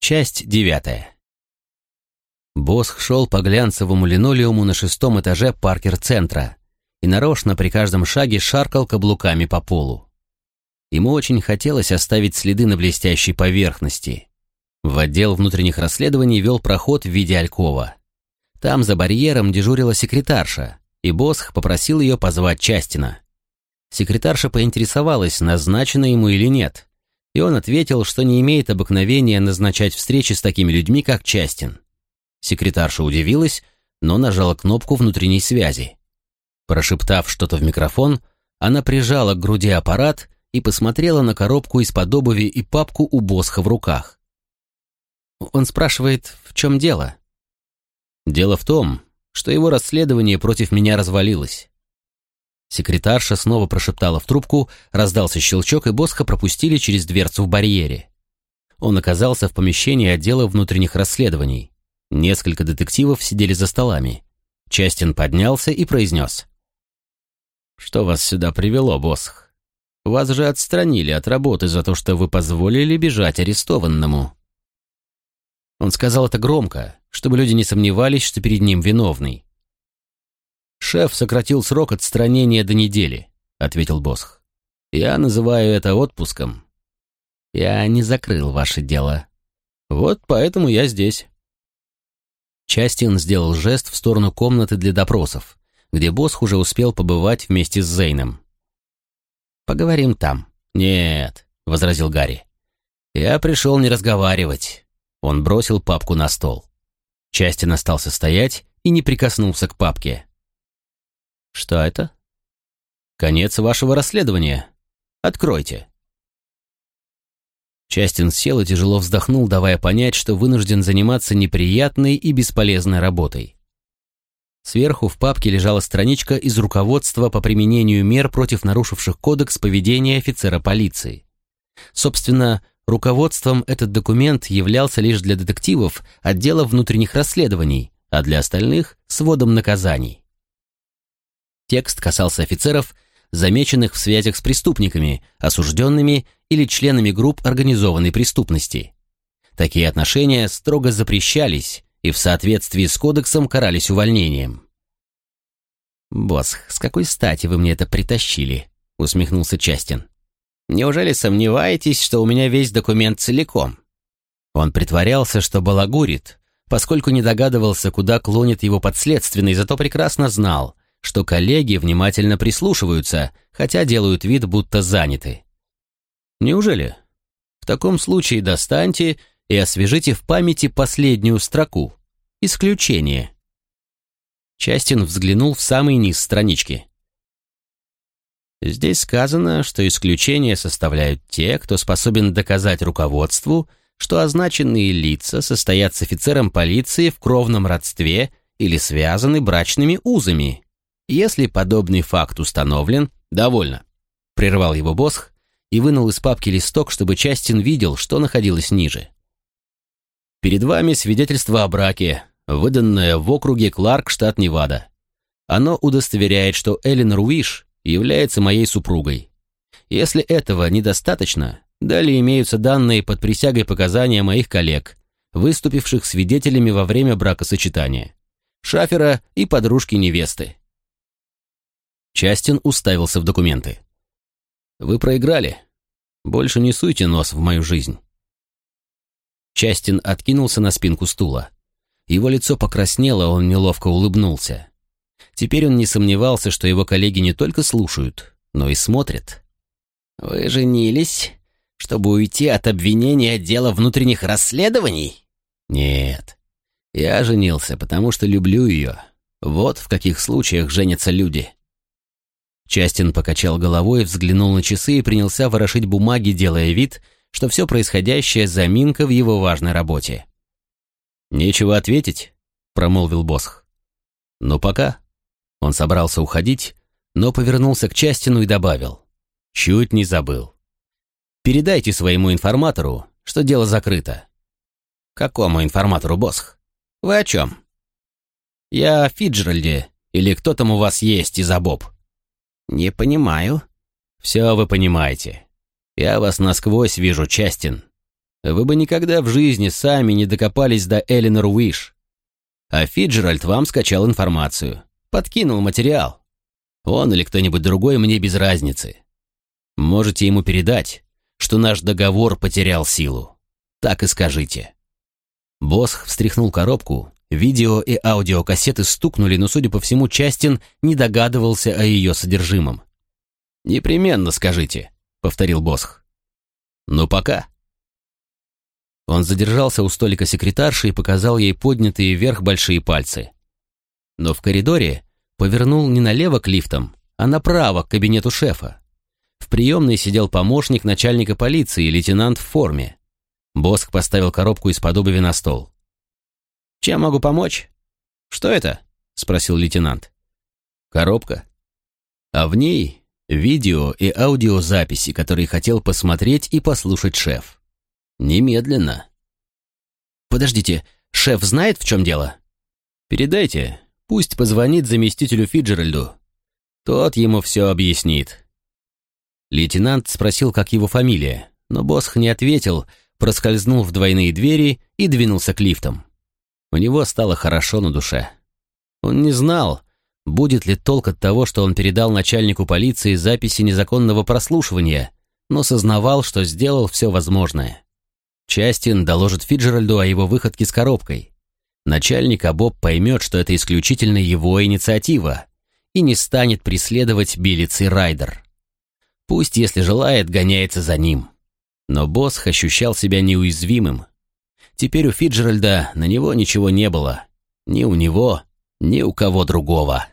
Часть девятая. Босх шел по глянцевому линолеуму на шестом этаже Паркер-центра и нарочно при каждом шаге шаркал каблуками по полу. Ему очень хотелось оставить следы на блестящей поверхности. В отдел внутренних расследований вел проход в виде алькова. Там за барьером дежурила секретарша, и Босх попросил ее позвать Частина. Секретарша поинтересовалась, назначена ему или нет, и он ответил, что не имеет обыкновения назначать встречи с такими людьми, как Частин. Секретарша удивилась, но нажала кнопку внутренней связи. Прошептав что-то в микрофон, она прижала к груди аппарат и посмотрела на коробку из-под обуви и папку у Босха в руках. Он спрашивает, в чем дело? Дело в том, что его расследование против меня развалилось. Секретарша снова прошептала в трубку, раздался щелчок, и Босха пропустили через дверцу в барьере. Он оказался в помещении отдела внутренних расследований. Несколько детективов сидели за столами. Частин поднялся и произнес. «Что вас сюда привело, Босх? Вас же отстранили от работы за то, что вы позволили бежать арестованному». Он сказал это громко, чтобы люди не сомневались, что перед ним виновный. «Шеф сократил срок отстранения до недели», — ответил Босх. «Я называю это отпуском». «Я не закрыл ваше дело. Вот поэтому я здесь». Частин сделал жест в сторону комнаты для допросов, где Босх уже успел побывать вместе с Зейном. «Поговорим там». «Нет», — возразил Гарри. «Я пришел не разговаривать». Он бросил папку на стол. Частин остался стоять и не прикоснулся к папке. «Что это?» «Конец вашего расследования. Откройте». Частин сел и тяжело вздохнул, давая понять, что вынужден заниматься неприятной и бесполезной работой. Сверху в папке лежала страничка из руководства по применению мер против нарушивших кодекс поведения офицера полиции. Собственно, руководством этот документ являлся лишь для детективов отдела внутренних расследований, а для остальных – сводом наказаний. Текст касался офицеров, замеченных в связях с преступниками, осужденными или членами групп организованной преступности. Такие отношения строго запрещались и в соответствии с кодексом карались увольнением. «Босс, с какой стати вы мне это притащили?» — усмехнулся Частин. «Неужели сомневаетесь, что у меня весь документ целиком?» Он притворялся, что балагурит, поскольку не догадывался, куда клонит его подследственный, зато прекрасно знал, что коллеги внимательно прислушиваются, хотя делают вид, будто заняты. Неужели? В таком случае достаньте и освежите в памяти последнюю строку. Исключение. Частин взглянул в самый низ странички. Здесь сказано, что исключение составляют те, кто способен доказать руководству, что означенные лица состоят с офицером полиции в кровном родстве или связаны брачными узами. Если подобный факт установлен, довольно. Прервал его Босх и вынул из папки листок, чтобы Частин видел, что находилось ниже. Перед вами свидетельство о браке, выданное в округе Кларк, штат Невада. Оно удостоверяет, что Эллен Руиш является моей супругой. Если этого недостаточно, далее имеются данные под присягой показания моих коллег, выступивших свидетелями во время бракосочетания, шафера и подружки невесты. Частин уставился в документы. «Вы проиграли. Больше не суйте нос в мою жизнь». Частин откинулся на спинку стула. Его лицо покраснело, он неловко улыбнулся. Теперь он не сомневался, что его коллеги не только слушают, но и смотрят. «Вы женились, чтобы уйти от обвинения отдела внутренних расследований?» «Нет. Я женился, потому что люблю ее. Вот в каких случаях женятся люди». Частин покачал головой, взглянул на часы и принялся ворошить бумаги, делая вид, что все происходящее – заминка в его важной работе. «Нечего ответить», – промолвил Босх. «Ну пока». Он собрался уходить, но повернулся к Частину и добавил. «Чуть не забыл. Передайте своему информатору, что дело закрыто». «Какому информатору, Босх? Вы о чем?» «Я о Фиджеральде, или кто там у вас есть из Абоб?» «Не понимаю». «Все вы понимаете. Я вас насквозь вижу, Частин. вы бы никогда в жизни сами не докопались до Эленор Уиш. А Фиджеральд вам скачал информацию, подкинул материал. Он или кто-нибудь другой мне без разницы. Можете ему передать, что наш договор потерял силу. Так и скажите». Босх встряхнул коробку, видео и аудиокассеты стукнули, но, судя по всему, Частин не догадывался о ее содержимом. «Непременно скажите», — повторил Босх. «Ну, пока». Он задержался у столика секретарши и показал ей поднятые вверх большие пальцы. Но в коридоре повернул не налево к лифтам, а направо к кабинету шефа. В приемной сидел помощник начальника полиции, лейтенант в форме. Боск поставил коробку из-под на стол. «Чем могу помочь?» «Что это?» — спросил лейтенант. «Коробка. А в ней видео и аудиозаписи, которые хотел посмотреть и послушать шеф. Немедленно». «Подождите, шеф знает, в чем дело?» «Передайте, пусть позвонит заместителю Фиджеральду. Тот ему все объяснит». Лейтенант спросил, как его фамилия, но Босх не ответил, проскользнул в двойные двери и двинулся к лифтам. У него стало хорошо на душе. Он не знал, будет ли толк от того, что он передал начальнику полиции записи незаконного прослушивания, но сознавал, что сделал все возможное. Частин доложит Фиджеральду о его выходке с коробкой. Начальник Абоб поймет, что это исключительно его инициатива, и не станет преследовать Билиц и Райдер. Пусть, если желает, гоняется за ним. Но Босх ощущал себя неуязвимым. Теперь у Фиджеральда на него ничего не было. Ни у него, ни у кого другого.